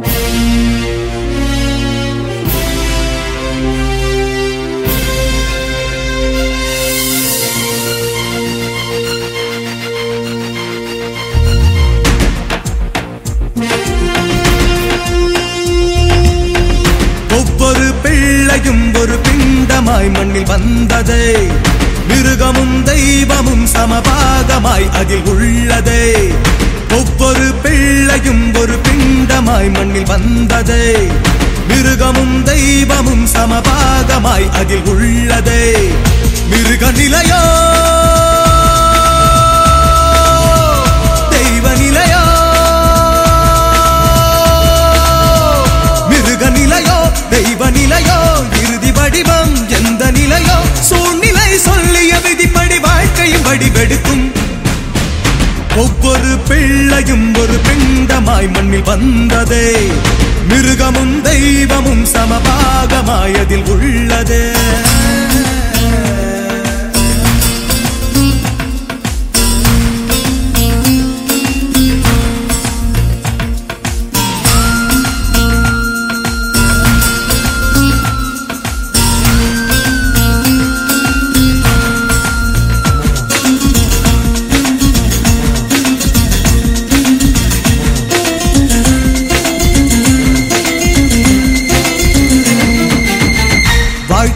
ஒவ்வொரு பிள்ளையும் ஒரு பிண்டமாய் மண்ணில் வந்ததே. மிருகமும் தெய்வமும் சமபாகமாய் அதில் உள்ளதே. ஒவ்வொரு பிள்ளையும் ஒரு பிண்டமாய் மண்ணில் வந்ததே மிருகமும் தெய்வமும் சமபாகமாய் அதில் உள்ளதே மிருக நிலையோ? தெய்வ நிலையோ? மிருக நிலையோ? தெய்வ நிலையோ? இறுதி வடிவம் எந்த நிலையோ? சூழ்நிலை சொல்லிய விதிப்படி வாழ்க்கையும் வடிவெடுக்கும். ஒவ்வொரு பிள்ளையும் ஒரு பிண்டமாய் மண்ணில் வந்ததே. மிருகமும் தெய்வமும் சமபாகமாய் அதில் உள்ளதே.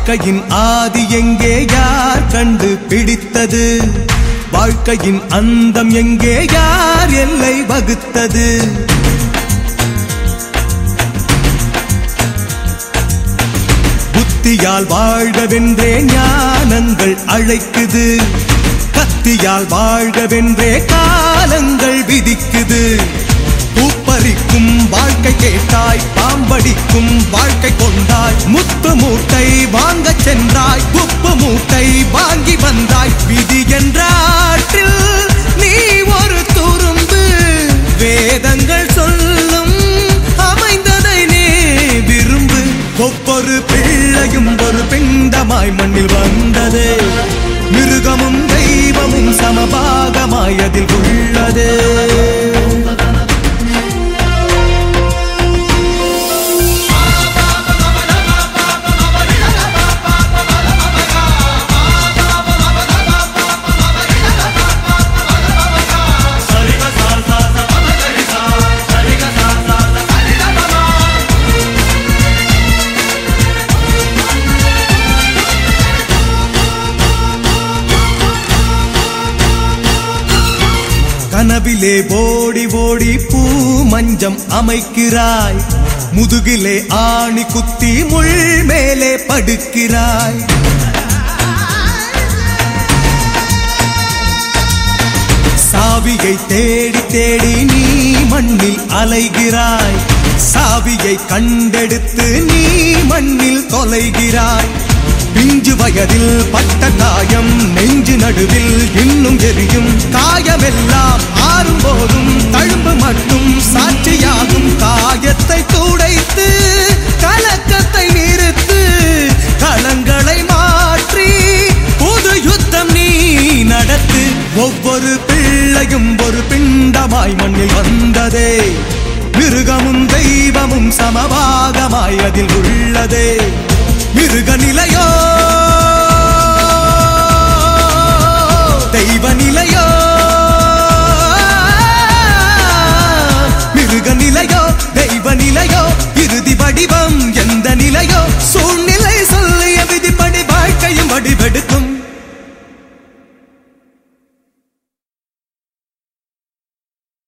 வாழ்க்கையின் ஆதி எங்கே யார் கண்டு பிடித்தது வாழ்க்கையின் அந்தம் எங்கே யார் எல்லை வகுத்தது? புத்தியால் வாழ்கவென்றே ஞானங்கள் அழைக்குது. கத்தியால் வாழ்கவென்றே காலங்கள் விதிக்குது. பூப்பறிக்கும் வாழ்க்கை கேட்டாய் பாம்படிக்கும் வாழ்க்கை கொண்டாய் முத்து உப்பு வாங்கி வந்தாய் விதி என்ற ஆற்றில் நீ ஒரு துரும்பு. வேதங்கள் சொல்லும் அமைந்ததை நீ விரும்பு. ஒவ்வொரு பிள்ளையும் ஒரு பிண்டமாய் மண்ணில் வந்தது. மிருகமும் தெய்வமும் சமபாகமாய் அதில் உள்ளது. கனவிலே ஓடி ஓடி பூ மஞ்சம் அமைக்கிறாய். முதுகிலே ஆணி குத்தி முள் மேலே படுக்கிறாய். சாவியை தேடி தேடி நீ மண்ணில் அலைகிறாய். சாவியை கண்டெடுத்து நீ மண்ணில் தொலைகிறாய். பிஞ்சு வயதில் பட்ட காயம் நெஞ்சு நடுவில் இன்னும் எரியும் காயமெல்லாம் பிண்டமாய் மண்ணில் வந்ததே. மிருகமும் தெய்வமும் சமபாகமாய் அதில் உள்ளதே. மிருக நிலையோ? தெய்வ நிலையோ? மிருக நிலையோ? தெய்வ நிலையோ? இறுதி வடிவம்?